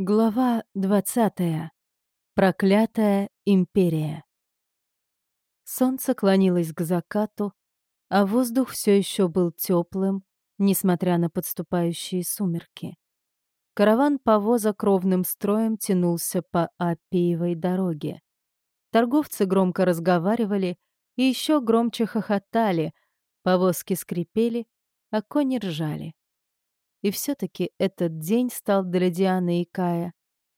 Глава 20. Проклятая империя. Солнце клонилось к закату, а воздух все еще был теплым, несмотря на подступающие сумерки. Караван повоза кровным строем тянулся по Апиевой дороге. Торговцы громко разговаривали и еще громче хохотали, повозки скрипели, а кони ржали. И все-таки этот день стал для Дианы и Кая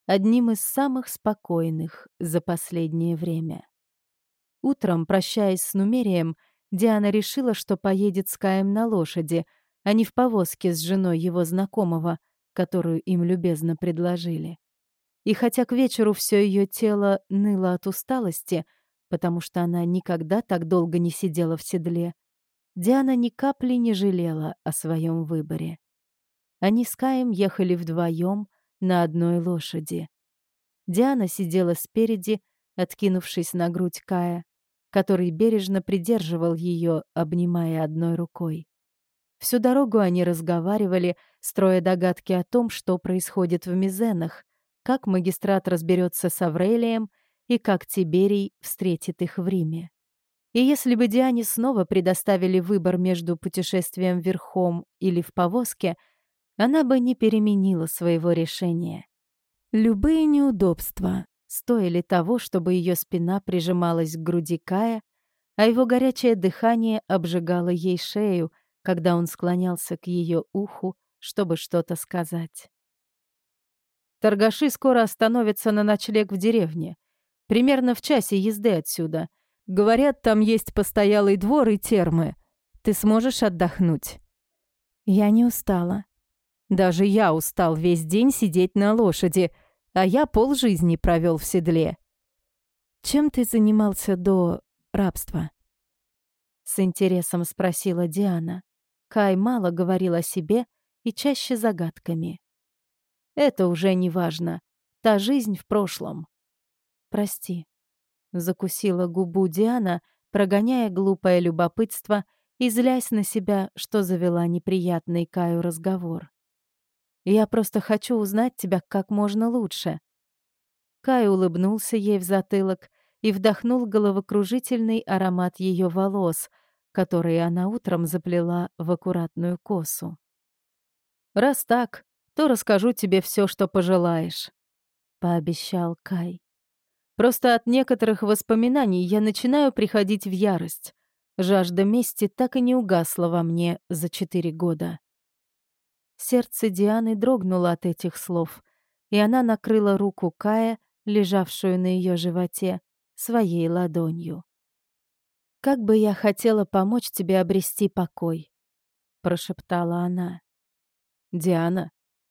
одним из самых спокойных за последнее время. Утром, прощаясь с Нумерием, Диана решила, что поедет с Каем на лошади, а не в повозке с женой его знакомого, которую им любезно предложили. И хотя к вечеру все ее тело ныло от усталости, потому что она никогда так долго не сидела в седле, Диана ни капли не жалела о своем выборе. Они с Каем ехали вдвоем на одной лошади. Диана сидела спереди, откинувшись на грудь Кая, который бережно придерживал ее, обнимая одной рукой. Всю дорогу они разговаривали, строя догадки о том, что происходит в Мизенах, как магистрат разберется с Аврелием и как Тиберий встретит их в Риме. И если бы Диане снова предоставили выбор между путешествием верхом или в повозке — она бы не переменила своего решения. Любые неудобства стоили того, чтобы ее спина прижималась к груди Кая, а его горячее дыхание обжигало ей шею, когда он склонялся к ее уху, чтобы что-то сказать. Торгаши скоро остановятся на ночлег в деревне. Примерно в часе езды отсюда. Говорят, там есть постоялый двор и термы. Ты сможешь отдохнуть? Я не устала. Даже я устал весь день сидеть на лошади, а я полжизни провел в седле. Чем ты занимался до рабства? С интересом спросила Диана. Кай мало говорил о себе и чаще загадками. Это уже не важно. Та жизнь в прошлом. Прости. Закусила губу Диана, прогоняя глупое любопытство и злясь на себя, что завела неприятный Каю разговор. Я просто хочу узнать тебя как можно лучше». Кай улыбнулся ей в затылок и вдохнул головокружительный аромат ее волос, которые она утром заплела в аккуратную косу. «Раз так, то расскажу тебе все, что пожелаешь», — пообещал Кай. «Просто от некоторых воспоминаний я начинаю приходить в ярость. Жажда мести так и не угасла во мне за четыре года». Сердце Дианы дрогнуло от этих слов, и она накрыла руку Кая, лежавшую на ее животе, своей ладонью. «Как бы я хотела помочь тебе обрести покой», — прошептала она. «Диана,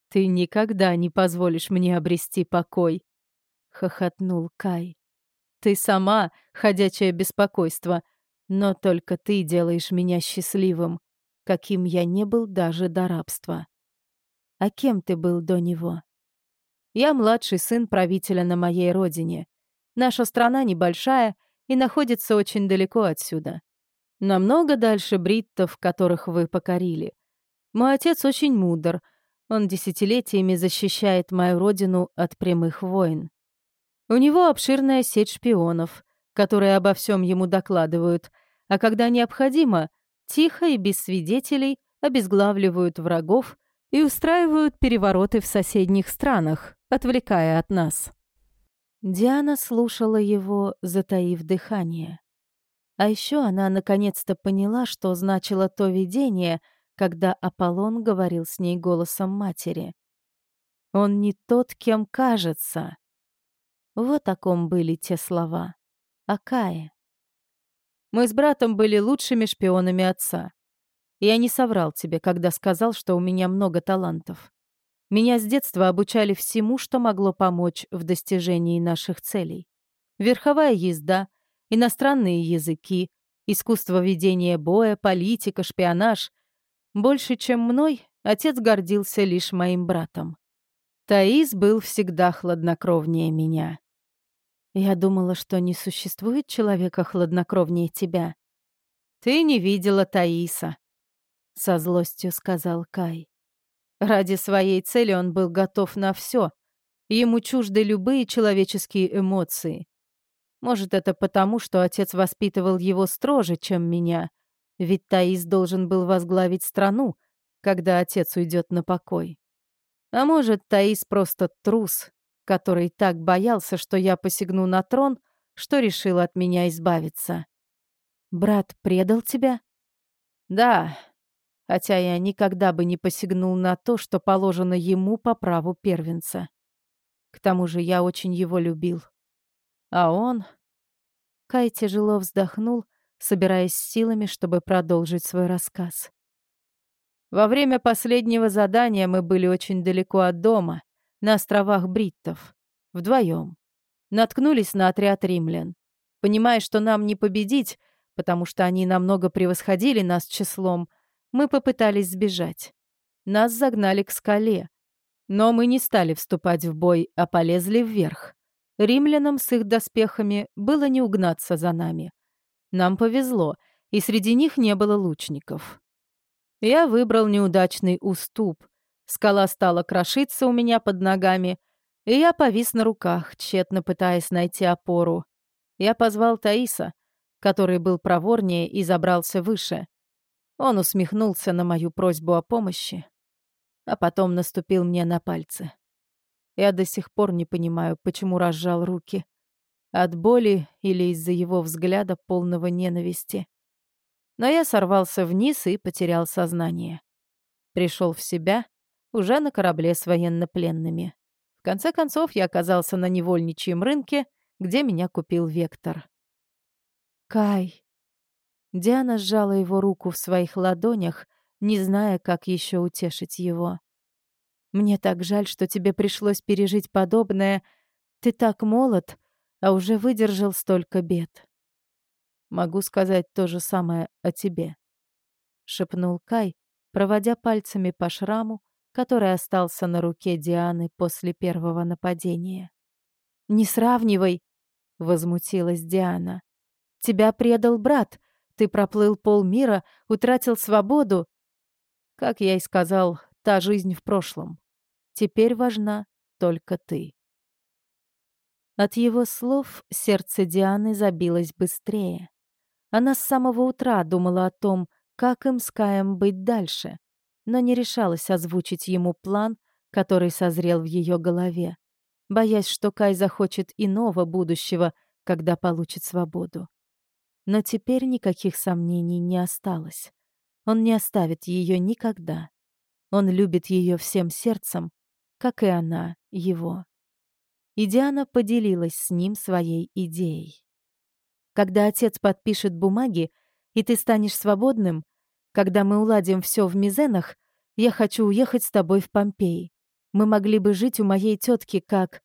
ты никогда не позволишь мне обрести покой», — хохотнул Кай. «Ты сама ходячее беспокойство, но только ты делаешь меня счастливым, каким я не был даже до рабства». А кем ты был до него? Я младший сын правителя на моей родине. Наша страна небольшая и находится очень далеко отсюда. Намного дальше бриттов, которых вы покорили. Мой отец очень мудр. Он десятилетиями защищает мою родину от прямых войн. У него обширная сеть шпионов, которые обо всем ему докладывают, а когда необходимо, тихо и без свидетелей обезглавливают врагов и устраивают перевороты в соседних странах, отвлекая от нас. Диана слушала его, затаив дыхание. А еще она наконец-то поняла, что значило то видение, когда Аполлон говорил с ней голосом матери. «Он не тот, кем кажется». Вот о ком были те слова. О Кае. Мы с братом были лучшими шпионами отца. Я не соврал тебе, когда сказал, что у меня много талантов. Меня с детства обучали всему, что могло помочь в достижении наших целей. Верховая езда, иностранные языки, искусство ведения боя, политика, шпионаж. Больше, чем мной, отец гордился лишь моим братом. Таис был всегда хладнокровнее меня. Я думала, что не существует человека хладнокровнее тебя. Ты не видела Таиса, со злостью сказал Кай. Ради своей цели он был готов на все, Ему чужды любые человеческие эмоции. Может, это потому, что отец воспитывал его строже, чем меня, ведь Таис должен был возглавить страну, когда отец уйдет на покой. А может, Таис просто трус, который так боялся, что я посягну на трон, что решил от меня избавиться. «Брат предал тебя?» «Да, хотя я никогда бы не посягнул на то, что положено ему по праву первенца. К тому же я очень его любил. А он...» Кай тяжело вздохнул, собираясь силами, чтобы продолжить свой рассказ. Во время последнего задания мы были очень далеко от дома, на островах Бриттов, вдвоем. Наткнулись на отряд римлян. Понимая, что нам не победить, потому что они намного превосходили нас числом, мы попытались сбежать. Нас загнали к скале. Но мы не стали вступать в бой, а полезли вверх. Римлянам с их доспехами было не угнаться за нами. Нам повезло, и среди них не было лучников. Я выбрал неудачный уступ. Скала стала крошиться у меня под ногами, и я повис на руках, тщетно пытаясь найти опору. Я позвал Таиса, который был проворнее и забрался выше. Он усмехнулся на мою просьбу о помощи, а потом наступил мне на пальцы. Я до сих пор не понимаю, почему разжал руки. От боли или из-за его взгляда полного ненависти. Но я сорвался вниз и потерял сознание. Пришел в себя уже на корабле с военнопленными. В конце концов, я оказался на невольничьем рынке, где меня купил Вектор. Кай. Диана сжала его руку в своих ладонях, не зная, как еще утешить его. Мне так жаль, что тебе пришлось пережить подобное. Ты так молод, а уже выдержал столько бед. Могу сказать то же самое о тебе, шепнул Кай, проводя пальцами по шраму, который остался на руке Дианы после первого нападения. Не сравнивай, возмутилась Диана. Тебя предал брат. Ты проплыл полмира, утратил свободу. Как я и сказал, та жизнь в прошлом. Теперь важна только ты. От его слов сердце Дианы забилось быстрее. Она с самого утра думала о том, как им с Каем быть дальше, но не решалась озвучить ему план, который созрел в ее голове, боясь, что Кай захочет иного будущего, когда получит свободу. Но теперь никаких сомнений не осталось. Он не оставит ее никогда. Он любит ее всем сердцем, как и она его. И Диана поделилась с ним своей идеей. Когда отец подпишет бумаги, и ты станешь свободным, когда мы уладим все в Мизенах, я хочу уехать с тобой в Помпеи. Мы могли бы жить у моей тетки как...»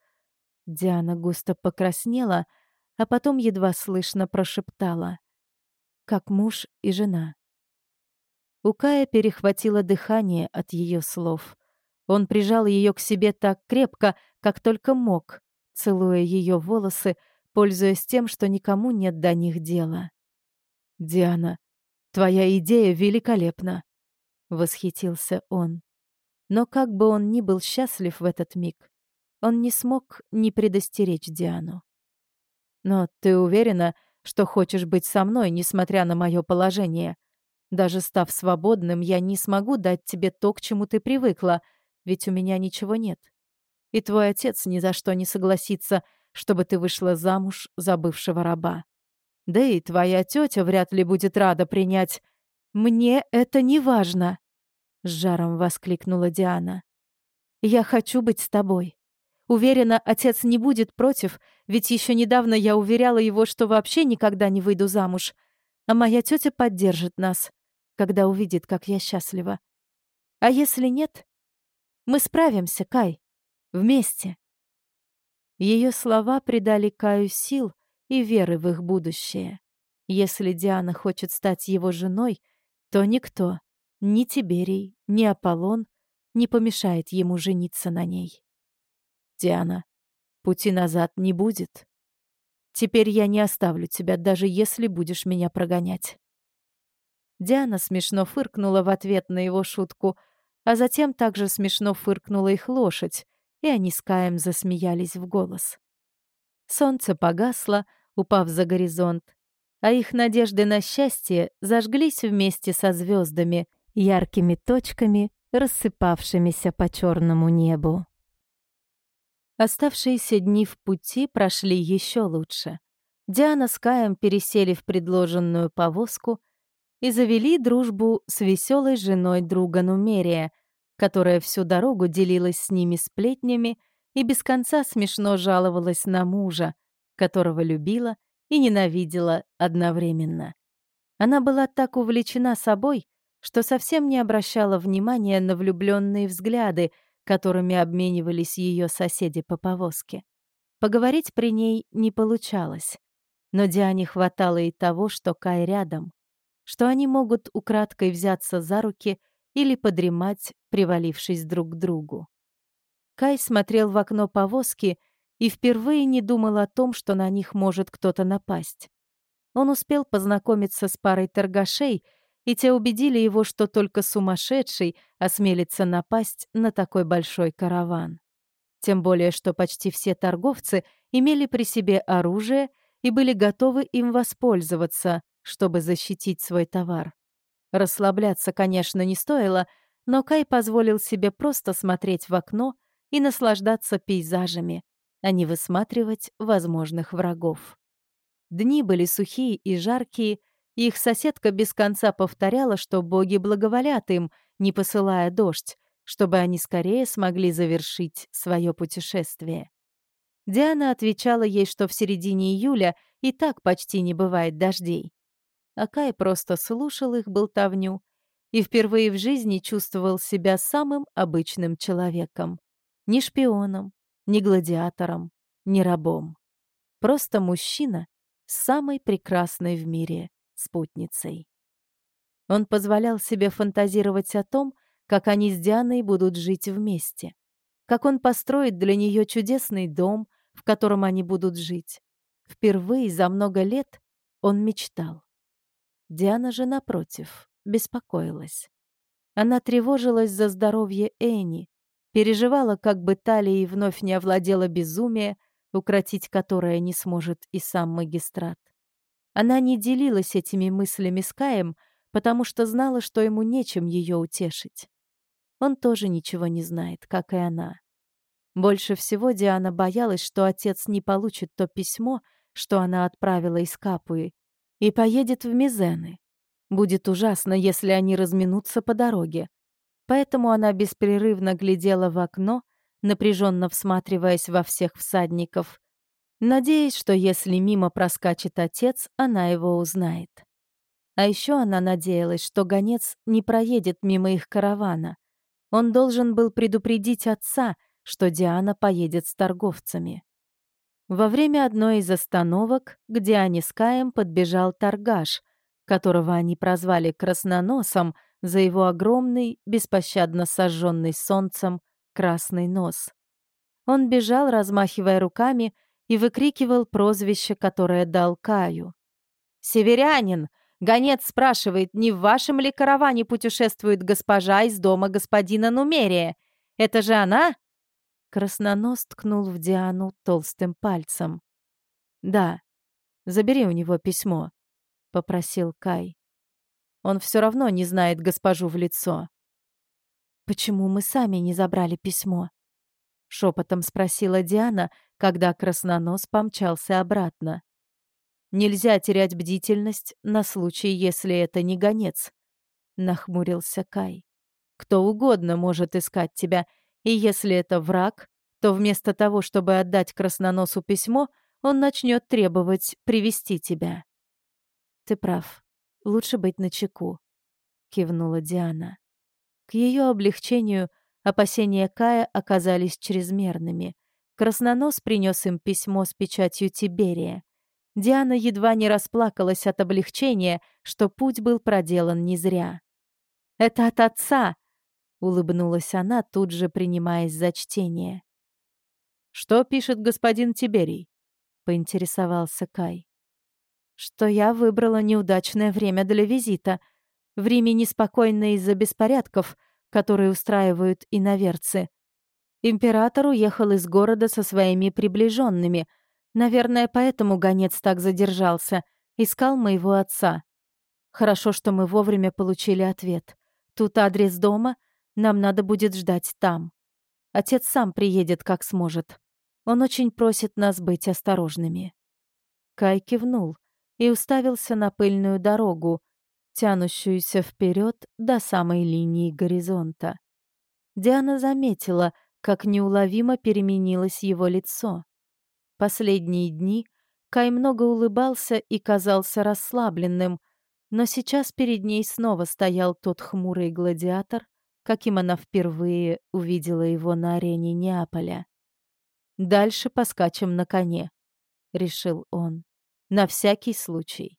Диана густо покраснела, а потом едва слышно прошептала. «Как муж и жена». У Кая перехватило дыхание от ее слов. Он прижал ее к себе так крепко, как только мог, целуя ее волосы, пользуясь тем, что никому нет до них дела. «Диана, твоя идея великолепна», — восхитился он. Но как бы он ни был счастлив в этот миг, он не смог не предостеречь Диану. Но ты уверена, что хочешь быть со мной, несмотря на мое положение? Даже став свободным, я не смогу дать тебе то, к чему ты привыкла, ведь у меня ничего нет. И твой отец ни за что не согласится, чтобы ты вышла замуж за бывшего раба. Да и твоя тетя вряд ли будет рада принять. Мне это не важно, с жаром воскликнула Диана. Я хочу быть с тобой. Уверена, отец не будет против, ведь еще недавно я уверяла его, что вообще никогда не выйду замуж. А моя тетя поддержит нас, когда увидит, как я счастлива. А если нет? Мы справимся, Кай. Вместе. Ее слова придали Каю сил и веры в их будущее. Если Диана хочет стать его женой, то никто, ни Тиберий, ни Аполлон, не помешает ему жениться на ней. Диана, пути назад не будет. Теперь я не оставлю тебя, даже если будешь меня прогонять. Диана смешно фыркнула в ответ на его шутку, а затем также смешно фыркнула их лошадь, и они с Каем засмеялись в голос. Солнце погасло, упав за горизонт, а их надежды на счастье зажглись вместе со звездами, яркими точками, рассыпавшимися по черному небу. Оставшиеся дни в пути прошли еще лучше. Диана с Каем пересели в предложенную повозку и завели дружбу с веселой женой друга Нумерия, которая всю дорогу делилась с ними сплетнями и без конца смешно жаловалась на мужа, которого любила и ненавидела одновременно. Она была так увлечена собой, что совсем не обращала внимания на влюбленные взгляды, которыми обменивались ее соседи по повозке. Поговорить при ней не получалось. Но Диане хватало и того, что Кай рядом, что они могут украдкой взяться за руки или подремать, привалившись друг к другу. Кай смотрел в окно повозки и впервые не думал о том, что на них может кто-то напасть. Он успел познакомиться с парой торгашей, и те убедили его, что только сумасшедший осмелится напасть на такой большой караван. Тем более, что почти все торговцы имели при себе оружие и были готовы им воспользоваться, чтобы защитить свой товар. Расслабляться, конечно, не стоило, но Кай позволил себе просто смотреть в окно и наслаждаться пейзажами, а не высматривать возможных врагов. Дни были сухие и жаркие, их соседка без конца повторяла, что боги благоволят им, не посылая дождь, чтобы они скорее смогли завершить свое путешествие. Диана отвечала ей, что в середине июля и так почти не бывает дождей. А Кай просто слушал их болтовню и впервые в жизни чувствовал себя самым обычным человеком. Ни шпионом, ни гладиатором, ни рабом. Просто мужчина с самой прекрасной в мире спутницей. Он позволял себе фантазировать о том, как они с Дианой будут жить вместе, как он построит для нее чудесный дом, в котором они будут жить. Впервые за много лет он мечтал. Диана же, напротив, беспокоилась. Она тревожилась за здоровье Эни, Переживала, как бы талией вновь не овладела безумие, укротить которое не сможет и сам магистрат. Она не делилась этими мыслями с Каем, потому что знала, что ему нечем ее утешить. Он тоже ничего не знает, как и она. Больше всего Диана боялась, что отец не получит то письмо, что она отправила из Капуи, и поедет в Мизены. Будет ужасно, если они разминутся по дороге, Поэтому она беспрерывно глядела в окно, напряженно всматриваясь во всех всадников, надеясь, что если мимо проскачет отец, она его узнает. А еще она надеялась, что гонец не проедет мимо их каравана. Он должен был предупредить отца, что Диана поедет с торговцами. Во время одной из остановок к Диане с Каем подбежал торгаш, которого они прозвали красноносом за его огромный, беспощадно сожженный солнцем, красный нос. Он бежал, размахивая руками, и выкрикивал прозвище, которое дал Каю. «Северянин! Гонец спрашивает, не в вашем ли караване путешествует госпожа из дома господина Нумерия? Это же она?» Краснонос ткнул в Диану толстым пальцем. «Да, забери у него письмо», — попросил Кай. Он все равно не знает госпожу в лицо. «Почему мы сами не забрали письмо?» — шепотом спросила Диана, когда краснонос помчался обратно. «Нельзя терять бдительность на случай, если это не гонец», — нахмурился Кай. «Кто угодно может искать тебя, и если это враг, то вместо того, чтобы отдать красноносу письмо, он начнет требовать привести тебя». «Ты прав», Лучше быть начеку», — кивнула Диана. К ее облегчению опасения Кая оказались чрезмерными. Краснонос принес им письмо с печатью Тиберия. Диана едва не расплакалась от облегчения, что путь был проделан не зря. «Это от отца!» — улыбнулась она, тут же принимаясь за чтение. «Что пишет господин Тиберий?» — поинтересовался Кай что я выбрала неудачное время для визита. В Риме неспокойно из-за беспорядков, которые устраивают иноверцы. Император уехал из города со своими приближенными. Наверное, поэтому гонец так задержался. Искал моего отца. Хорошо, что мы вовремя получили ответ. Тут адрес дома, нам надо будет ждать там. Отец сам приедет, как сможет. Он очень просит нас быть осторожными. Кай кивнул и уставился на пыльную дорогу, тянущуюся вперед до самой линии горизонта. Диана заметила, как неуловимо переменилось его лицо. Последние дни Кай много улыбался и казался расслабленным, но сейчас перед ней снова стоял тот хмурый гладиатор, каким она впервые увидела его на арене Неаполя. «Дальше поскачем на коне», — решил он. «На всякий случай».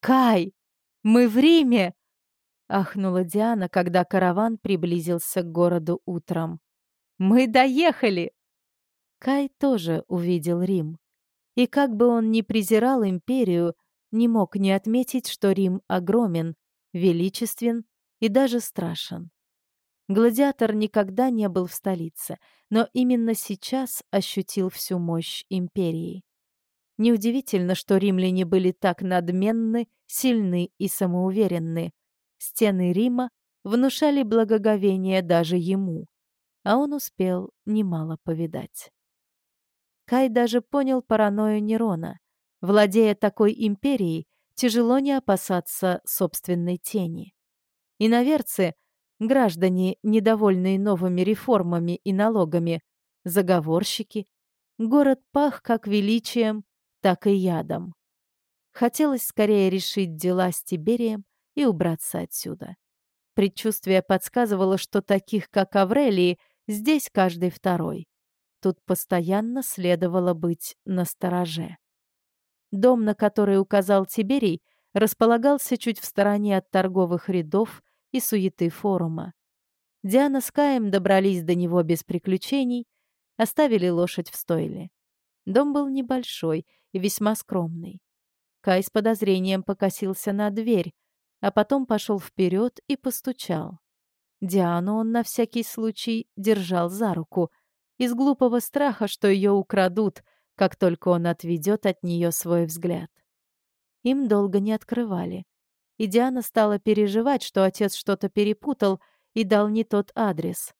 «Кай, мы в Риме!» — ахнула Диана, когда караван приблизился к городу утром. «Мы доехали!» Кай тоже увидел Рим. И как бы он ни презирал империю, не мог не отметить, что Рим огромен, величествен и даже страшен. Гладиатор никогда не был в столице, но именно сейчас ощутил всю мощь империи. Неудивительно, что римляне были так надменны, сильны и самоуверенны. Стены Рима внушали благоговение даже ему, а он успел немало повидать. Кай даже понял паранойю Нерона. Владея такой империей, тяжело не опасаться собственной тени. Иноверцы, граждане, недовольные новыми реформами и налогами, заговорщики, город пах как величием, так и ядом. Хотелось скорее решить дела с Тиберием и убраться отсюда. Предчувствие подсказывало, что таких, как Аврелии, здесь каждый второй. Тут постоянно следовало быть настороже. Дом, на который указал Тиберий, располагался чуть в стороне от торговых рядов и суеты форума. Диана с Каем добрались до него без приключений, оставили лошадь в стойле. Дом был небольшой и весьма скромный. Кай с подозрением покосился на дверь, а потом пошел вперед и постучал. Диану он на всякий случай держал за руку, из глупого страха, что ее украдут — как только он отведет от нее свой взгляд. Им долго не открывали. И Диана стала переживать, что отец что-то перепутал и дал не тот адрес.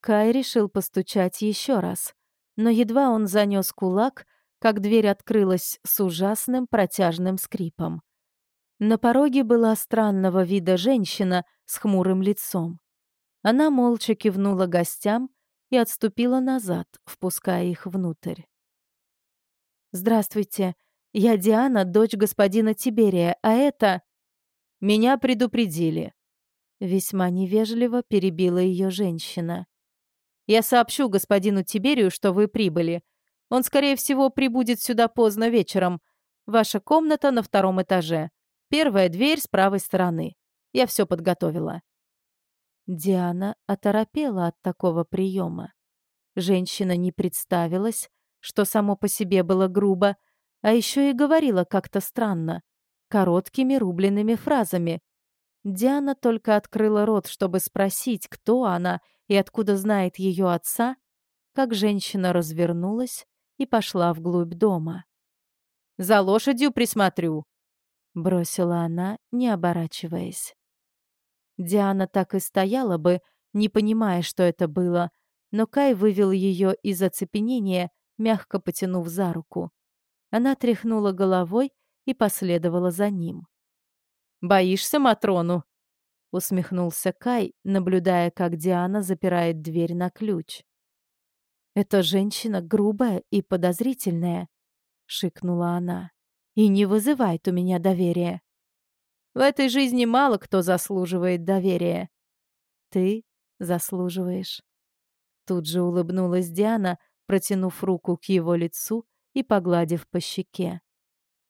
Кай решил постучать еще раз, но едва он занес кулак, как дверь открылась с ужасным протяжным скрипом. На пороге была странного вида женщина с хмурым лицом. Она молча кивнула гостям и отступила назад, впуская их внутрь. «Здравствуйте. Я Диана, дочь господина Тиберия, а это...» «Меня предупредили». Весьма невежливо перебила ее женщина. «Я сообщу господину Тиберию, что вы прибыли. Он, скорее всего, прибудет сюда поздно вечером. Ваша комната на втором этаже. Первая дверь с правой стороны. Я все подготовила». Диана оторопела от такого приема. Женщина не представилась, что само по себе было грубо, а еще и говорила как-то странно, короткими рубленными фразами. Диана только открыла рот, чтобы спросить, кто она и откуда знает ее отца, как женщина развернулась и пошла вглубь дома. «За лошадью присмотрю», — бросила она, не оборачиваясь. Диана так и стояла бы, не понимая, что это было, но Кай вывел ее из оцепенения мягко потянув за руку. Она тряхнула головой и последовала за ним. «Боишься Матрону?» — усмехнулся Кай, наблюдая, как Диана запирает дверь на ключ. «Эта женщина грубая и подозрительная», — шикнула она, — «и не вызывает у меня доверия». «В этой жизни мало кто заслуживает доверия». «Ты заслуживаешь». Тут же улыбнулась Диана, протянув руку к его лицу и погладив по щеке.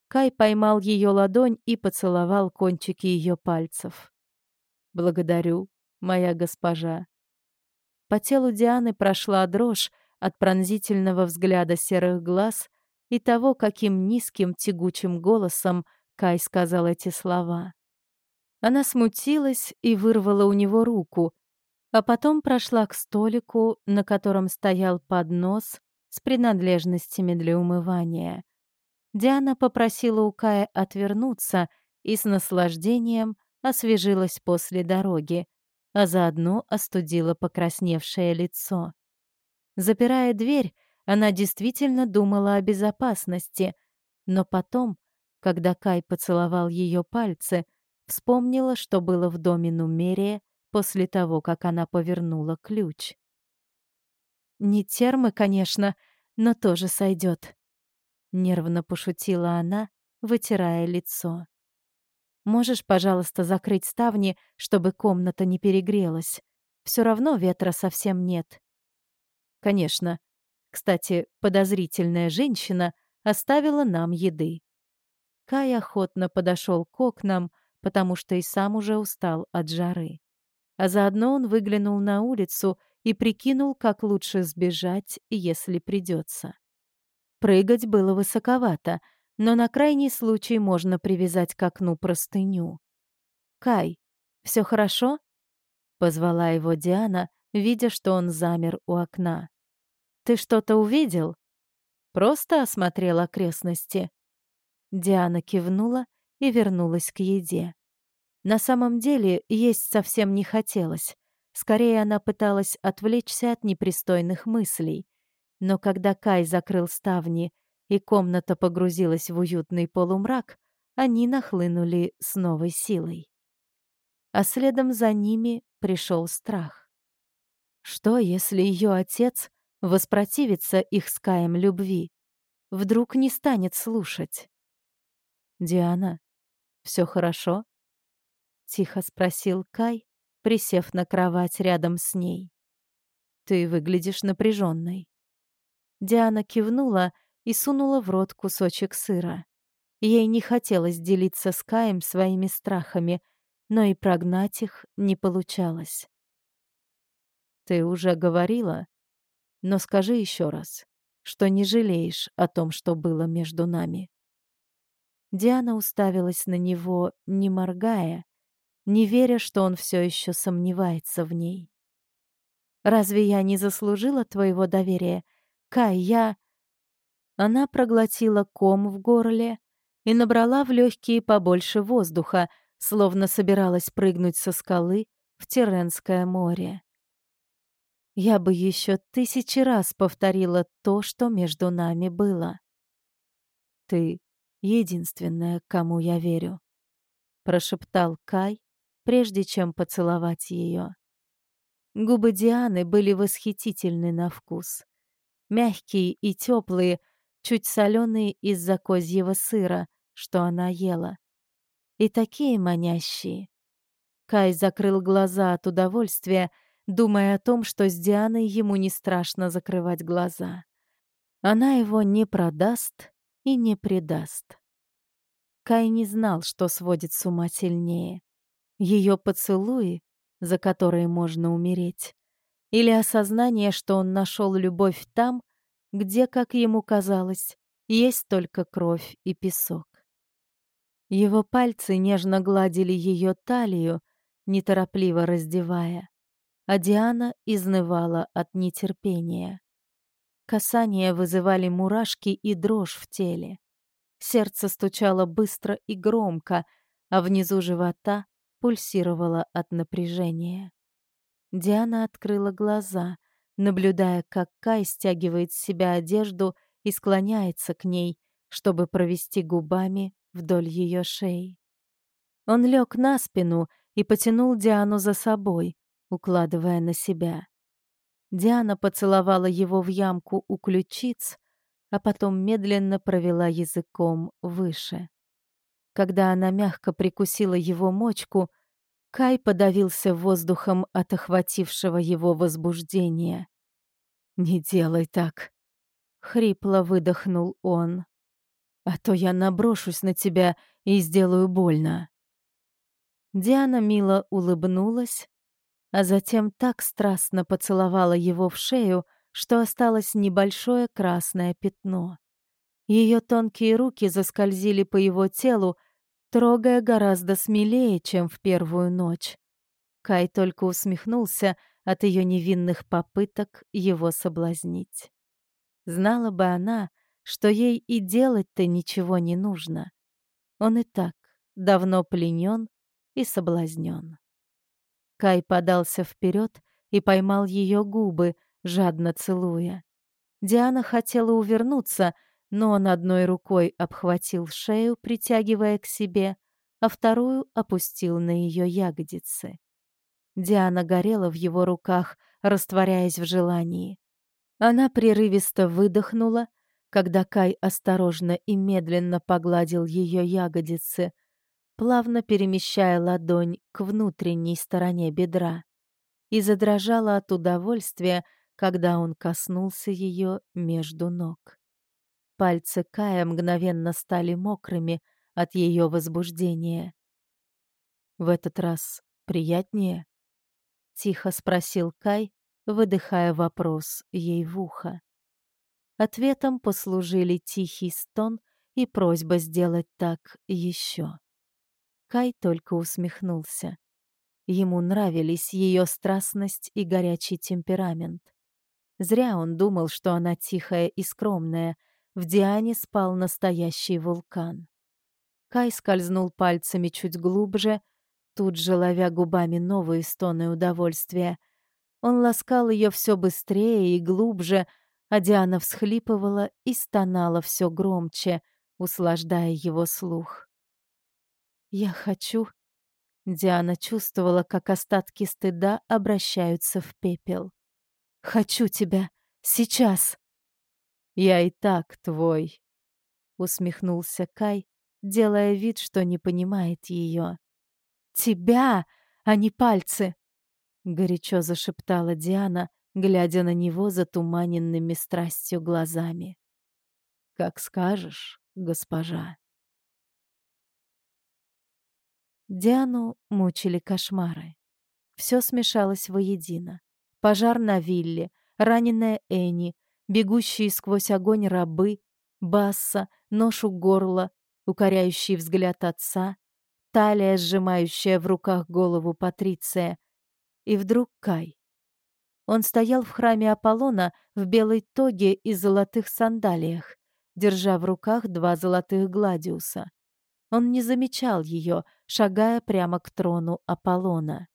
Кай поймал ее ладонь и поцеловал кончики ее пальцев. «Благодарю, моя госпожа». По телу Дианы прошла дрожь от пронзительного взгляда серых глаз и того, каким низким тягучим голосом Кай сказал эти слова. Она смутилась и вырвала у него руку, А потом прошла к столику, на котором стоял поднос с принадлежностями для умывания. Диана попросила у Кая отвернуться и с наслаждением освежилась после дороги, а заодно остудила покрасневшее лицо. Запирая дверь, она действительно думала о безопасности, но потом, когда Кай поцеловал ее пальцы, вспомнила, что было в доме Нумерия после того, как она повернула ключ. «Не термы, конечно, но тоже сойдет», — нервно пошутила она, вытирая лицо. «Можешь, пожалуйста, закрыть ставни, чтобы комната не перегрелась? Все равно ветра совсем нет». «Конечно. Кстати, подозрительная женщина оставила нам еды». Кай охотно подошел к окнам, потому что и сам уже устал от жары а заодно он выглянул на улицу и прикинул, как лучше сбежать, если придется. Прыгать было высоковато, но на крайний случай можно привязать к окну простыню. «Кай, все хорошо?» — позвала его Диана, видя, что он замер у окна. «Ты что-то увидел?» «Просто осмотрел окрестности». Диана кивнула и вернулась к еде. На самом деле есть совсем не хотелось. Скорее, она пыталась отвлечься от непристойных мыслей. Но когда Кай закрыл ставни и комната погрузилась в уютный полумрак, они нахлынули с новой силой. А следом за ними пришел страх. Что, если ее отец воспротивится их с Каем любви? Вдруг не станет слушать? «Диана, все хорошо?» — тихо спросил Кай, присев на кровать рядом с ней. «Ты выглядишь напряженной. Диана кивнула и сунула в рот кусочек сыра. Ей не хотелось делиться с Каем своими страхами, но и прогнать их не получалось. «Ты уже говорила, но скажи еще раз, что не жалеешь о том, что было между нами». Диана уставилась на него, не моргая, не веря, что он все еще сомневается в ней. «Разве я не заслужила твоего доверия? Кай, я...» Она проглотила ком в горле и набрала в легкие побольше воздуха, словно собиралась прыгнуть со скалы в Теренское море. Я бы еще тысячи раз повторила то, что между нами было. Ты единственная, кому я верю, прошептал Кай, прежде чем поцеловать ее. Губы Дианы были восхитительны на вкус. Мягкие и теплые, чуть соленые из-за козьего сыра, что она ела. И такие манящие. Кай закрыл глаза от удовольствия, думая о том, что с Дианой ему не страшно закрывать глаза. Она его не продаст и не предаст. Кай не знал, что сводит с ума сильнее. Ее поцелуи, за которые можно умереть, или осознание, что он нашел любовь там, где, как ему казалось, есть только кровь и песок. Его пальцы нежно гладили ее талию, неторопливо раздевая, а Диана изнывала от нетерпения. Касания вызывали мурашки и дрожь в теле. Сердце стучало быстро и громко, а внизу живота пульсировала от напряжения. Диана открыла глаза, наблюдая, как Кай стягивает с себя одежду и склоняется к ней, чтобы провести губами вдоль ее шеи. Он лег на спину и потянул Диану за собой, укладывая на себя. Диана поцеловала его в ямку у ключиц, а потом медленно провела языком выше. Когда она мягко прикусила его мочку, Кай подавился воздухом от охватившего его возбуждения. «Не делай так», — хрипло выдохнул он. «А то я наброшусь на тебя и сделаю больно». Диана мило улыбнулась, а затем так страстно поцеловала его в шею, что осталось небольшое красное пятно. Ее тонкие руки заскользили по его телу, трогая гораздо смелее, чем в первую ночь. Кай только усмехнулся, от ее невинных попыток его соблазнить. Знала бы она, что ей и делать-то ничего не нужно. Он и так давно пленен и соблазнен. Кай подался вперед и поймал ее губы, жадно целуя. Диана хотела увернуться, но он одной рукой обхватил шею, притягивая к себе, а вторую опустил на ее ягодицы. Диана горела в его руках, растворяясь в желании. Она прерывисто выдохнула, когда Кай осторожно и медленно погладил ее ягодицы, плавно перемещая ладонь к внутренней стороне бедра, и задрожала от удовольствия, когда он коснулся ее между ног. Пальцы Кая мгновенно стали мокрыми от ее возбуждения. «В этот раз приятнее?» — тихо спросил Кай, выдыхая вопрос ей в ухо. Ответом послужили тихий стон и просьба сделать так еще. Кай только усмехнулся. Ему нравились ее страстность и горячий темперамент. Зря он думал, что она тихая и скромная. В Диане спал настоящий вулкан. Кай скользнул пальцами чуть глубже, тут же ловя губами новые стоны удовольствия — он ласкал ее все быстрее и глубже, а Диана всхлипывала и стонала все громче, услаждая его слух. «Я хочу...» Диана чувствовала, как остатки стыда обращаются в пепел. «Хочу тебя! Сейчас!» «Я и так твой!» — усмехнулся Кай, делая вид, что не понимает ее. «Тебя, а не пальцы!» — горячо зашептала Диана, глядя на него затуманенными страстью глазами. «Как скажешь, госпожа». Диану мучили кошмары. Все смешалось воедино. Пожар на вилле, раненая Энни, бегущие сквозь огонь рабы, Басса, нож у горла, укоряющий взгляд отца, талия, сжимающая в руках голову Патриция, и вдруг Кай. Он стоял в храме Аполлона в белой тоге и золотых сандалиях, держа в руках два золотых гладиуса. Он не замечал ее, шагая прямо к трону Аполлона.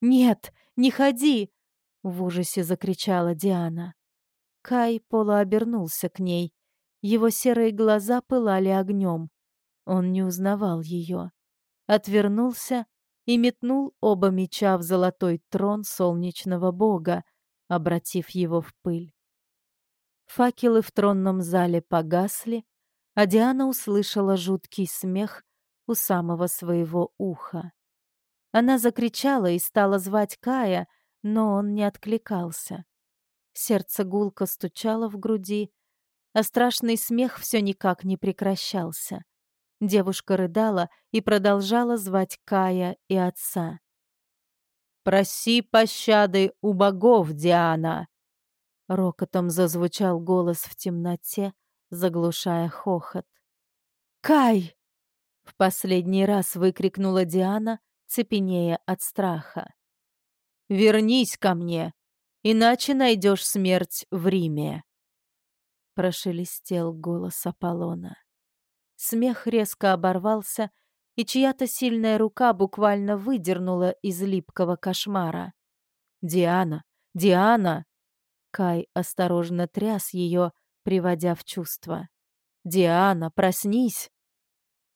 «Нет, не ходи!» — в ужасе закричала Диана. Кай полуобернулся к ней. Его серые глаза пылали огнем. Он не узнавал ее. Отвернулся и метнул оба меча в золотой трон солнечного бога, обратив его в пыль. Факелы в тронном зале погасли, а Диана услышала жуткий смех у самого своего уха. Она закричала и стала звать Кая, но он не откликался. Сердце гулко стучало в груди, а страшный смех все никак не прекращался. Девушка рыдала и продолжала звать Кая и отца. «Проси пощады у богов, Диана!» Рокотом зазвучал голос в темноте, заглушая хохот. «Кай!» — в последний раз выкрикнула Диана, цепенея от страха. «Вернись ко мне, иначе найдешь смерть в Риме!» Прошелестел голос Аполлона. Смех резко оборвался, и чья-то сильная рука буквально выдернула из липкого кошмара. «Диана! Диана!» Кай осторожно тряс ее, приводя в чувство. «Диана, проснись!»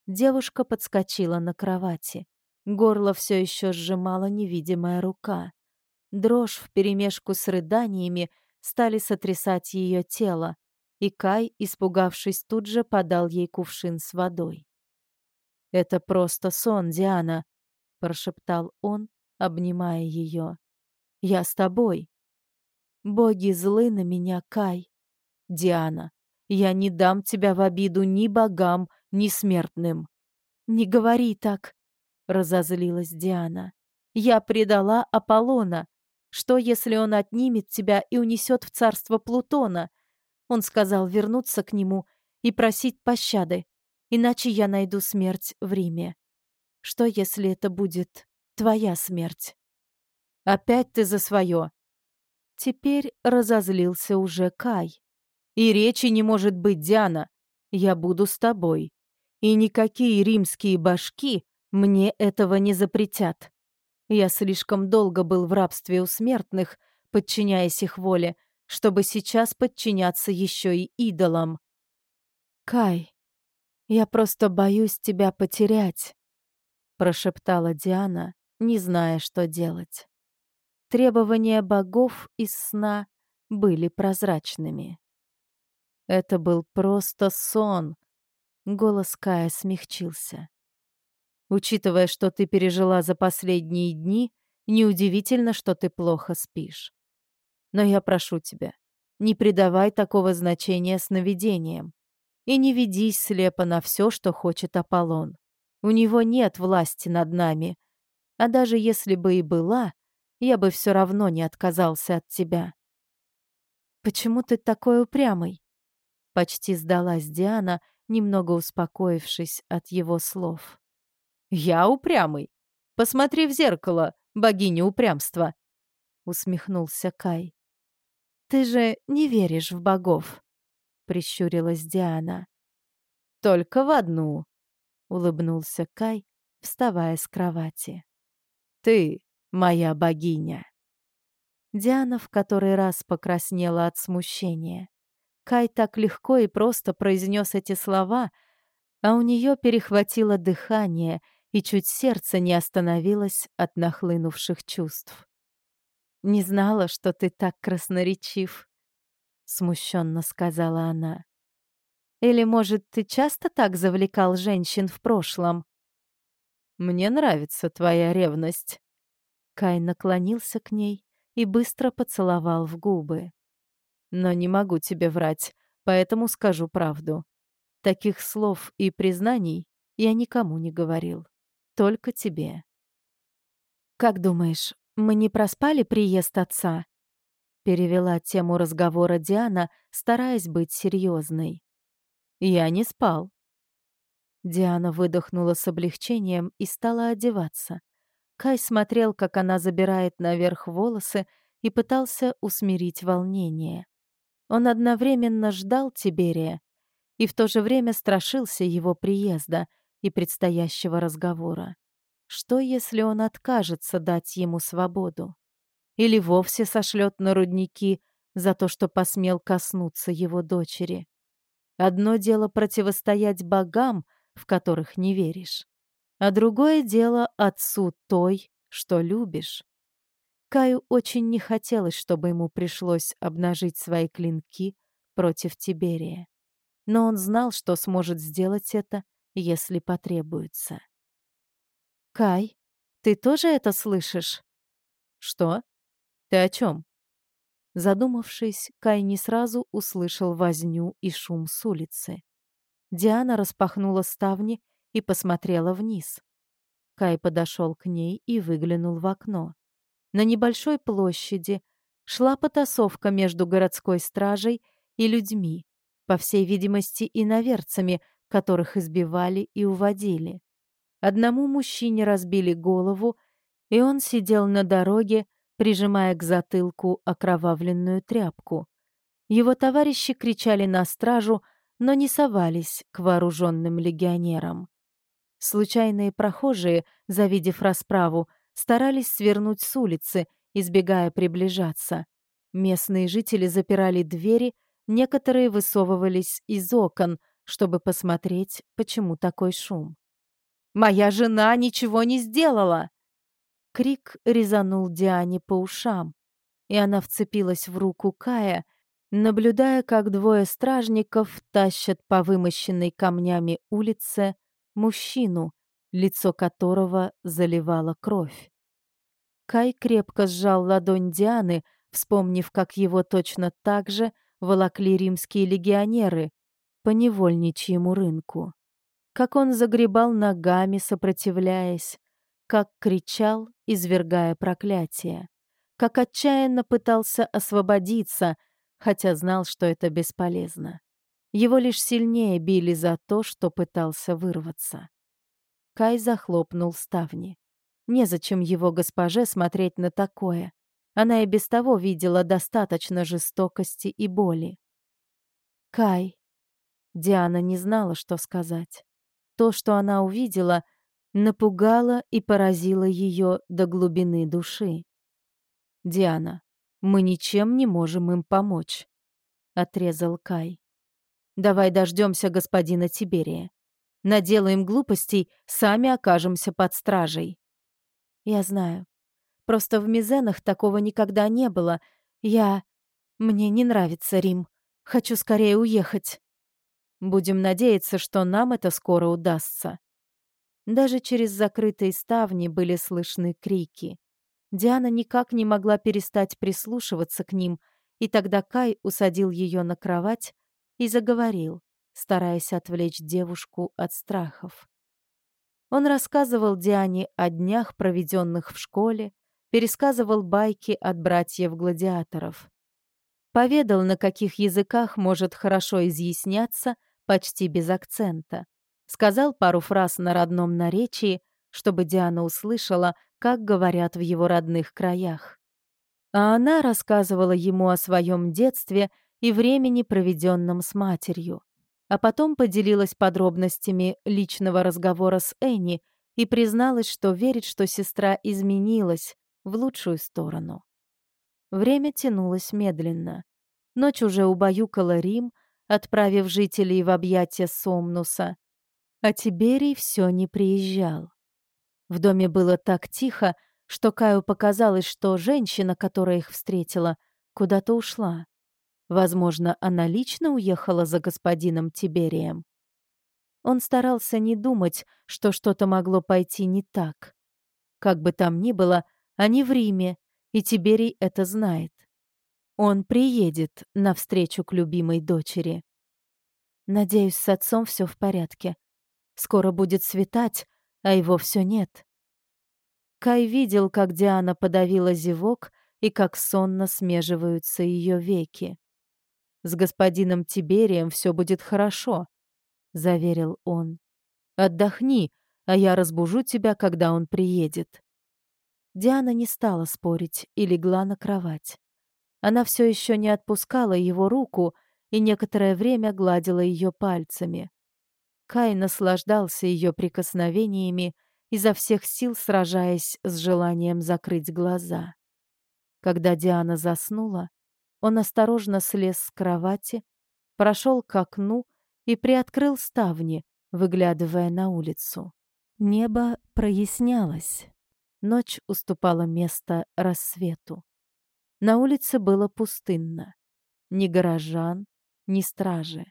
Девушка подскочила на кровати. Горло все еще сжимала невидимая рука. Дрожь вперемешку с рыданиями стали сотрясать ее тело, и Кай, испугавшись, тут же подал ей кувшин с водой. «Это просто сон, Диана», — прошептал он, обнимая ее. «Я с тобой». «Боги злы на меня, Кай». «Диана, я не дам тебя в обиду ни богам, ни смертным». «Не говори так», — разозлилась Диана. «Я предала Аполлона. Что, если он отнимет тебя и унесет в царство Плутона?» Он сказал вернуться к нему и просить пощады, иначе я найду смерть в Риме. Что, если это будет твоя смерть? Опять ты за свое. Теперь разозлился уже Кай. И речи не может быть, Диана. Я буду с тобой. И никакие римские башки мне этого не запретят. Я слишком долго был в рабстве у смертных, подчиняясь их воле, чтобы сейчас подчиняться еще и идолам. Кай, я просто боюсь тебя потерять, прошептала Диана, не зная, что делать. Требования богов из сна были прозрачными. Это был просто сон. Голос Кая смягчился. Учитывая, что ты пережила за последние дни, неудивительно, что ты плохо спишь. Но я прошу тебя, не придавай такого значения сновидениям и не ведись слепо на все, что хочет Аполлон. У него нет власти над нами, а даже если бы и была, я бы все равно не отказался от тебя. «Почему ты такой упрямый?» Почти сдалась Диана, немного успокоившись от его слов. «Я упрямый. Посмотри в зеркало, богиня упрямства!» Усмехнулся Кай. «Ты же не веришь в богов?» Прищурилась Диана. «Только в одну!» Улыбнулся Кай, вставая с кровати. «Ты моя богиня!» Диана в который раз покраснела от смущения. Кай так легко и просто произнес эти слова, а у нее перехватило дыхание, и чуть сердце не остановилось от нахлынувших чувств. «Не знала, что ты так красноречив», — смущенно сказала она. «Или, может, ты часто так завлекал женщин в прошлом?» «Мне нравится твоя ревность». Кай наклонился к ней и быстро поцеловал в губы. «Но не могу тебе врать, поэтому скажу правду. Таких слов и признаний я никому не говорил. Только тебе. «Как думаешь, мы не проспали приезд отца?» Перевела тему разговора Диана, стараясь быть серьезной. «Я не спал». Диана выдохнула с облегчением и стала одеваться. Кай смотрел, как она забирает наверх волосы и пытался усмирить волнение. Он одновременно ждал Тиберия и в то же время страшился его приезда — и предстоящего разговора. Что, если он откажется дать ему свободу? Или вовсе сошлет на рудники за то, что посмел коснуться его дочери? Одно дело противостоять богам, в которых не веришь, а другое дело отцу той, что любишь. Каю очень не хотелось, чтобы ему пришлось обнажить свои клинки против Тиберия. Но он знал, что сможет сделать это если потребуется. «Кай, ты тоже это слышишь?» «Что? Ты о чем?» Задумавшись, Кай не сразу услышал возню и шум с улицы. Диана распахнула ставни и посмотрела вниз. Кай подошел к ней и выглянул в окно. На небольшой площади шла потасовка между городской стражей и людьми, по всей видимости, иноверцами, которых избивали и уводили. Одному мужчине разбили голову, и он сидел на дороге, прижимая к затылку окровавленную тряпку. Его товарищи кричали на стражу, но не совались к вооруженным легионерам. Случайные прохожие, завидев расправу, старались свернуть с улицы, избегая приближаться. Местные жители запирали двери, некоторые высовывались из окон — чтобы посмотреть, почему такой шум. «Моя жена ничего не сделала!» Крик резанул Диане по ушам, и она вцепилась в руку Кая, наблюдая, как двое стражников тащат по вымощенной камнями улице мужчину, лицо которого заливала кровь. Кай крепко сжал ладонь Дианы, вспомнив, как его точно так же волокли римские легионеры, по невольничьему рынку. Как он загребал ногами, сопротивляясь, как кричал, извергая проклятие, как отчаянно пытался освободиться, хотя знал, что это бесполезно. Его лишь сильнее били за то, что пытался вырваться. Кай захлопнул ставни. Незачем его госпоже смотреть на такое. Она и без того видела достаточно жестокости и боли. «Кай». Диана не знала, что сказать. То, что она увидела, напугало и поразило ее до глубины души. «Диана, мы ничем не можем им помочь», — отрезал Кай. «Давай дождемся господина Тиберия. Наделаем глупостей, сами окажемся под стражей». «Я знаю. Просто в Мизенах такого никогда не было. Я... Мне не нравится Рим. Хочу скорее уехать». «Будем надеяться, что нам это скоро удастся». Даже через закрытые ставни были слышны крики. Диана никак не могла перестать прислушиваться к ним, и тогда Кай усадил ее на кровать и заговорил, стараясь отвлечь девушку от страхов. Он рассказывал Диане о днях, проведенных в школе, пересказывал байки от братьев-гладиаторов. Поведал, на каких языках может хорошо изъясняться почти без акцента. Сказал пару фраз на родном наречии, чтобы Диана услышала, как говорят в его родных краях. А она рассказывала ему о своем детстве и времени, проведенном с матерью. А потом поделилась подробностями личного разговора с Энни и призналась, что верит, что сестра изменилась в лучшую сторону. Время тянулось медленно. Ночь уже убаюкала Рим, отправив жителей в объятия Сомнуса. А Тиберий все не приезжал. В доме было так тихо, что Каю показалось, что женщина, которая их встретила, куда-то ушла. Возможно, она лично уехала за господином Тиберием. Он старался не думать, что что-то могло пойти не так. Как бы там ни было, они в Риме, и Тиберий это знает. Он приедет навстречу к любимой дочери. Надеюсь, с отцом все в порядке. Скоро будет светать, а его все нет. Кай видел, как Диана подавила зевок и как сонно смеживаются ее веки. «С господином Тиберием все будет хорошо», — заверил он. «Отдохни, а я разбужу тебя, когда он приедет». Диана не стала спорить и легла на кровать. Она все еще не отпускала его руку и некоторое время гладила ее пальцами. Кай наслаждался ее прикосновениями, изо всех сил сражаясь с желанием закрыть глаза. Когда Диана заснула, он осторожно слез с кровати, прошел к окну и приоткрыл ставни, выглядывая на улицу. Небо прояснялось. Ночь уступала место рассвету. На улице было пустынно. Ни горожан, ни стражи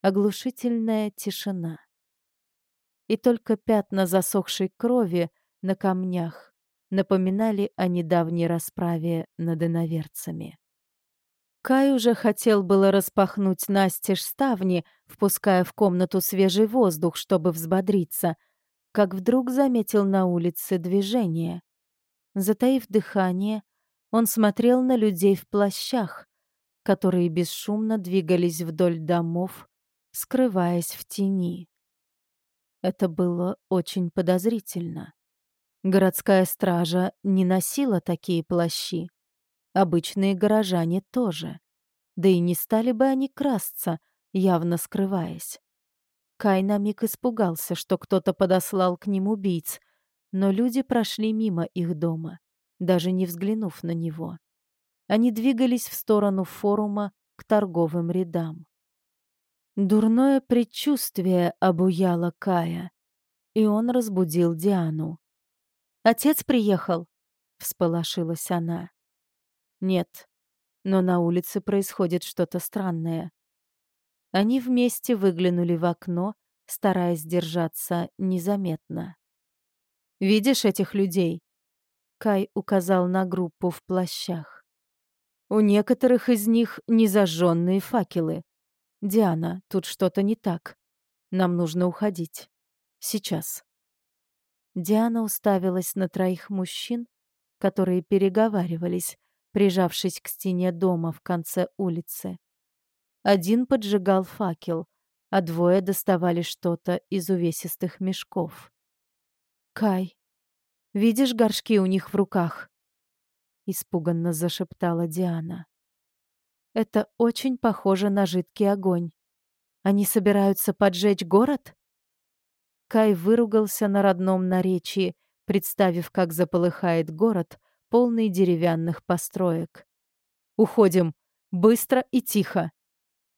оглушительная тишина. И только пятна засохшей крови на камнях напоминали о недавней расправе над иноверцами. Кай уже хотел было распахнуть настежь ставни, впуская в комнату свежий воздух, чтобы взбодриться, как вдруг заметил на улице движение. Затаив дыхание, он смотрел на людей в плащах, которые бесшумно двигались вдоль домов, скрываясь в тени. Это было очень подозрительно. Городская стража не носила такие плащи. Обычные горожане тоже. Да и не стали бы они красться, явно скрываясь. Кай на миг испугался, что кто-то подослал к ним убийц, но люди прошли мимо их дома, даже не взглянув на него. Они двигались в сторону форума к торговым рядам. Дурное предчувствие обуяло Кая, и он разбудил Диану. «Отец приехал?» — всполошилась она. «Нет, но на улице происходит что-то странное». Они вместе выглянули в окно, стараясь держаться незаметно. «Видишь этих людей?» Кай указал на группу в плащах. «У некоторых из них незажженные факелы. «Диана, тут что-то не так. Нам нужно уходить. Сейчас». Диана уставилась на троих мужчин, которые переговаривались, прижавшись к стене дома в конце улицы. Один поджигал факел, а двое доставали что-то из увесистых мешков. «Кай, Видишь горшки у них в руках?» Испуганно зашептала Диана. «Это очень похоже на жидкий огонь. Они собираются поджечь город?» Кай выругался на родном наречии, представив, как заполыхает город, полный деревянных построек. «Уходим! Быстро и тихо!»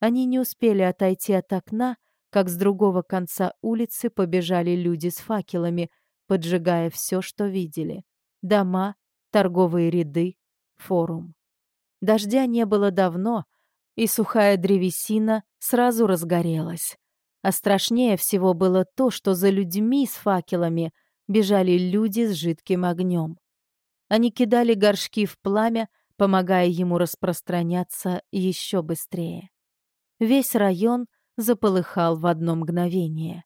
Они не успели отойти от окна, как с другого конца улицы побежали люди с факелами, поджигая все, что видели. Дома, торговые ряды, форум. Дождя не было давно, и сухая древесина сразу разгорелась. А страшнее всего было то, что за людьми с факелами бежали люди с жидким огнем. Они кидали горшки в пламя, помогая ему распространяться еще быстрее. Весь район заполыхал в одно мгновение.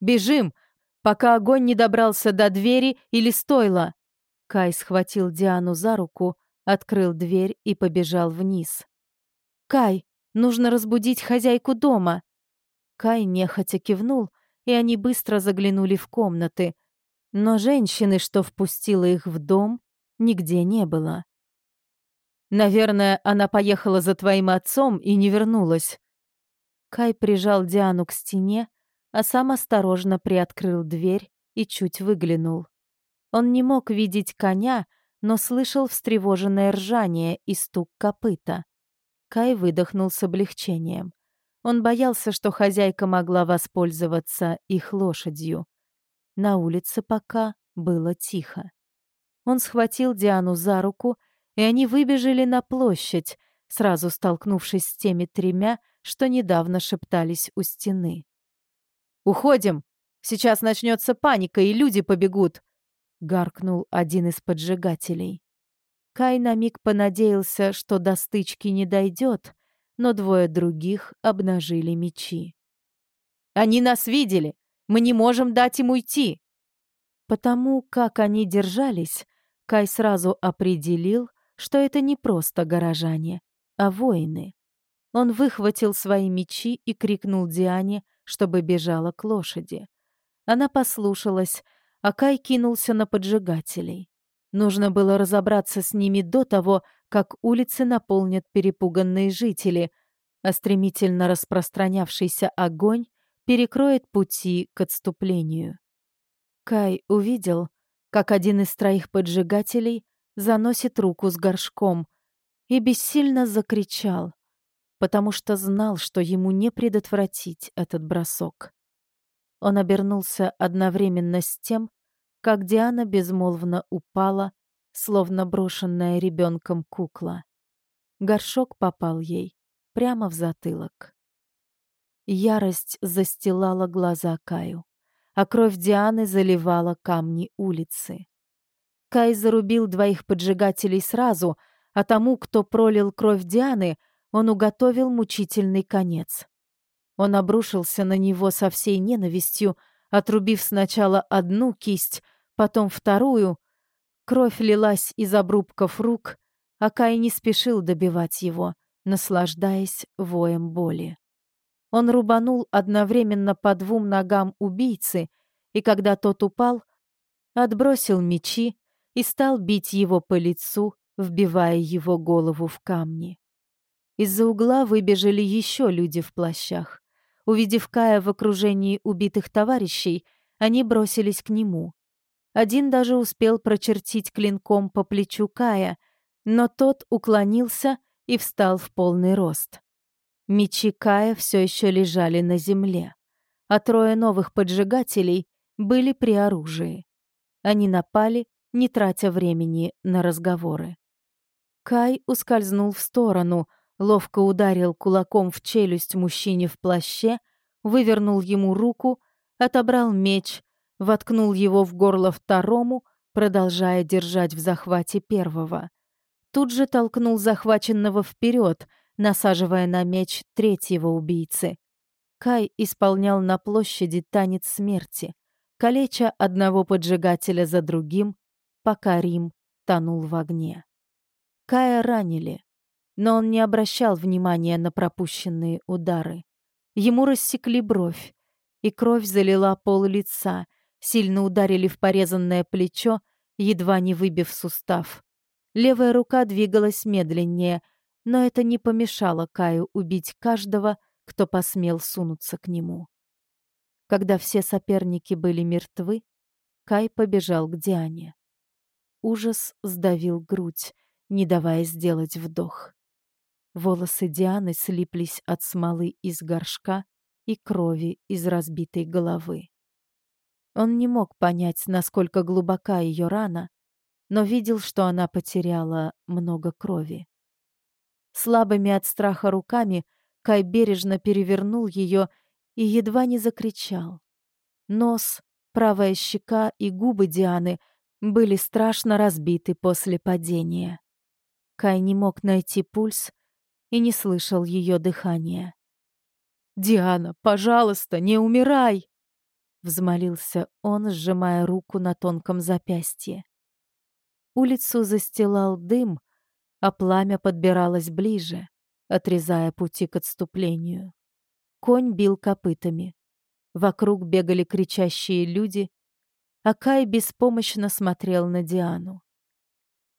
«Бежим, пока огонь не добрался до двери или стойла!» Кай схватил Диану за руку, открыл дверь и побежал вниз. «Кай, нужно разбудить хозяйку дома!» Кай нехотя кивнул, и они быстро заглянули в комнаты. Но женщины, что впустила их в дом, нигде не было. «Наверное, она поехала за твоим отцом и не вернулась». Кай прижал Диану к стене, а сам осторожно приоткрыл дверь и чуть выглянул. Он не мог видеть коня, но слышал встревоженное ржание и стук копыта. Кай выдохнул с облегчением. Он боялся, что хозяйка могла воспользоваться их лошадью. На улице пока было тихо. Он схватил Диану за руку, и они выбежали на площадь, сразу столкнувшись с теми тремя, что недавно шептались у стены. «Уходим! Сейчас начнется паника, и люди побегут!» — гаркнул один из поджигателей. Кай на миг понадеялся, что до стычки не дойдет, но двое других обнажили мечи. «Они нас видели! Мы не можем дать им уйти!» Потому как они держались, Кай сразу определил, что это не просто горожане, а воины. Он выхватил свои мечи и крикнул Диане, чтобы бежала к лошади. Она послушалась, а Кай кинулся на поджигателей. Нужно было разобраться с ними до того, как улицы наполнят перепуганные жители, а стремительно распространявшийся огонь перекроет пути к отступлению. Кай увидел, как один из троих поджигателей заносит руку с горшком и бессильно закричал, потому что знал, что ему не предотвратить этот бросок. Он обернулся одновременно с тем, как Диана безмолвно упала, словно брошенная ребенком кукла. Горшок попал ей прямо в затылок. Ярость застилала глаза Каю, а кровь Дианы заливала камни улицы. Кай зарубил двоих поджигателей сразу, а тому, кто пролил кровь Дианы, он уготовил мучительный конец. Он обрушился на него со всей ненавистью, отрубив сначала одну кисть, потом вторую. Кровь лилась из обрубков рук, а Кай не спешил добивать его, наслаждаясь воем боли. Он рубанул одновременно по двум ногам убийцы, и когда тот упал, отбросил мечи и стал бить его по лицу, вбивая его голову в камни. Из-за угла выбежали еще люди в плащах. Увидев Кая в окружении убитых товарищей, они бросились к нему. Один даже успел прочертить клинком по плечу Кая, но тот уклонился и встал в полный рост. Мечи Кая все еще лежали на земле, а трое новых поджигателей были при оружии. Они напали, не тратя времени на разговоры. Кай ускользнул в сторону, ловко ударил кулаком в челюсть мужчине в плаще, вывернул ему руку, отобрал меч, воткнул его в горло второму, продолжая держать в захвате первого. Тут же толкнул захваченного вперед, насаживая на меч третьего убийцы. Кай исполнял на площади танец смерти, калеча одного поджигателя за другим, пока Рим тонул в огне. Кая ранили, но он не обращал внимания на пропущенные удары. Ему рассекли бровь, и кровь залила пол лица, сильно ударили в порезанное плечо, едва не выбив сустав. Левая рука двигалась медленнее, но это не помешало Каю убить каждого, кто посмел сунуться к нему. Когда все соперники были мертвы, Кай побежал к Диане. Ужас сдавил грудь, не давая сделать вдох. Волосы Дианы слиплись от смолы из горшка и крови из разбитой головы. Он не мог понять, насколько глубока ее рана, но видел, что она потеряла много крови. Слабыми от страха руками Кай бережно перевернул ее и едва не закричал. Нос, правая щека и губы Дианы были страшно разбиты после падения. Кай не мог найти пульс и не слышал ее дыхания. «Диана, пожалуйста, не умирай!» Взмолился он, сжимая руку на тонком запястье. Улицу застилал дым, а пламя подбиралось ближе, отрезая пути к отступлению. Конь бил копытами. Вокруг бегали кричащие люди, а Кай беспомощно смотрел на Диану.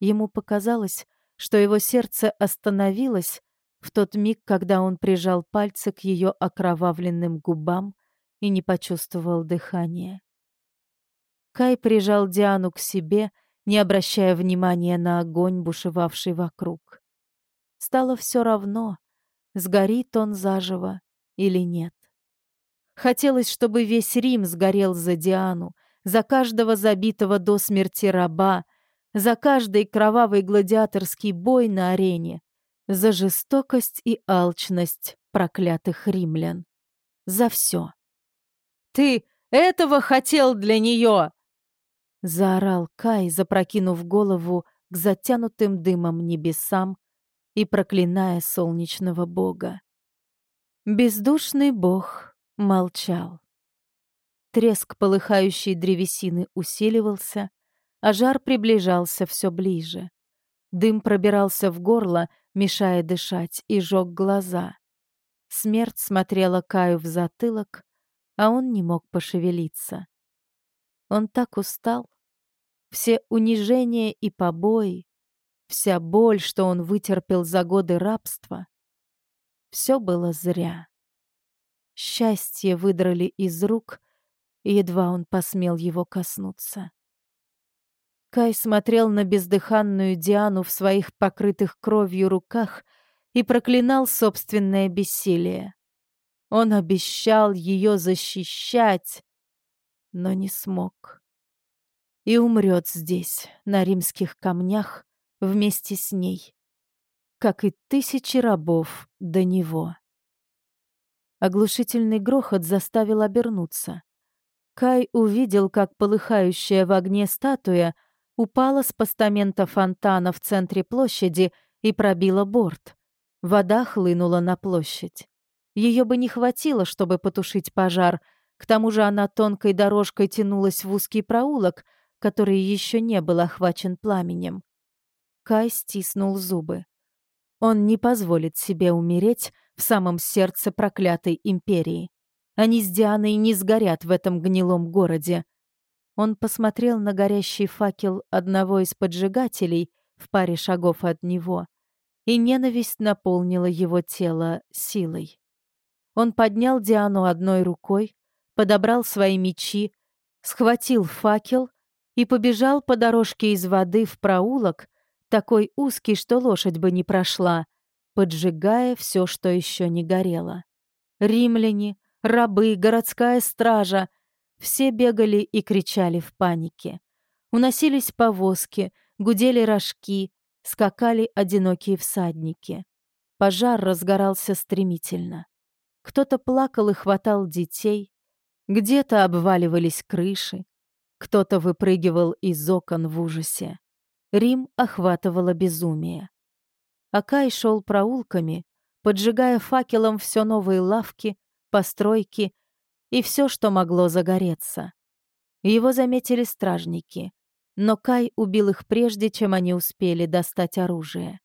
Ему показалось, что его сердце остановилось в тот миг, когда он прижал пальцы к ее окровавленным губам и не почувствовал дыхания. Кай прижал Диану к себе, не обращая внимания на огонь, бушевавший вокруг. Стало все равно, сгорит он заживо или нет. Хотелось, чтобы весь Рим сгорел за Диану, за каждого забитого до смерти раба, за каждый кровавый гладиаторский бой на арене, за жестокость и алчность проклятых римлян. За все. «Ты этого хотел для нее!» Заорал Кай, запрокинув голову к затянутым дымом небесам и проклиная солнечного бога. Бездушный бог молчал. Треск полыхающей древесины усиливался, а жар приближался все ближе. Дым пробирался в горло, мешая дышать, и жег глаза. Смерть смотрела Каю в затылок, а он не мог пошевелиться. Он так устал. Все унижения и побои, вся боль, что он вытерпел за годы рабства, все было зря. Счастье выдрали из рук, едва он посмел его коснуться. Кай смотрел на бездыханную Диану в своих покрытых кровью руках и проклинал собственное бессилие. Он обещал ее защищать, но не смог. И умрет здесь, на римских камнях, вместе с ней, как и тысячи рабов до него. Оглушительный грохот заставил обернуться. Кай увидел, как полыхающая в огне статуя — упала с постамента фонтана в центре площади и пробила борт. Вода хлынула на площадь. Ее бы не хватило, чтобы потушить пожар, к тому же она тонкой дорожкой тянулась в узкий проулок, который еще не был охвачен пламенем. Кай стиснул зубы. Он не позволит себе умереть в самом сердце проклятой империи. Они с Дианой не сгорят в этом гнилом городе. Он посмотрел на горящий факел одного из поджигателей в паре шагов от него, и ненависть наполнила его тело силой. Он поднял Диану одной рукой, подобрал свои мечи, схватил факел и побежал по дорожке из воды в проулок, такой узкий, что лошадь бы не прошла, поджигая все, что еще не горело. Римляне, рабы, городская стража — все бегали и кричали в панике. Уносились повозки, гудели рожки, скакали одинокие всадники. Пожар разгорался стремительно. Кто-то плакал и хватал детей, где-то обваливались крыши, кто-то выпрыгивал из окон в ужасе. Рим охватывало безумие. Акай шел проулками, поджигая факелом все новые лавки, постройки и все, что могло загореться. Его заметили стражники, но Кай убил их прежде, чем они успели достать оружие.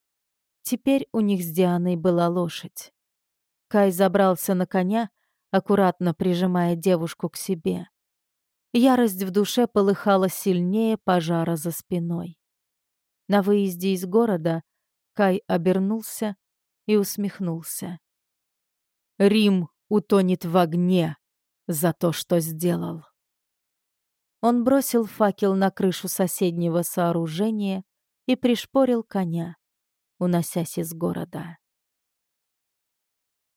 Теперь у них с Дианой была лошадь. Кай забрался на коня, аккуратно прижимая девушку к себе. Ярость в душе полыхала сильнее пожара за спиной. На выезде из города Кай обернулся и усмехнулся. «Рим утонет в огне за то, что сделал». Он бросил факел на крышу соседнего сооружения и пришпорил коня, уносясь из города.